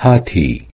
Hathi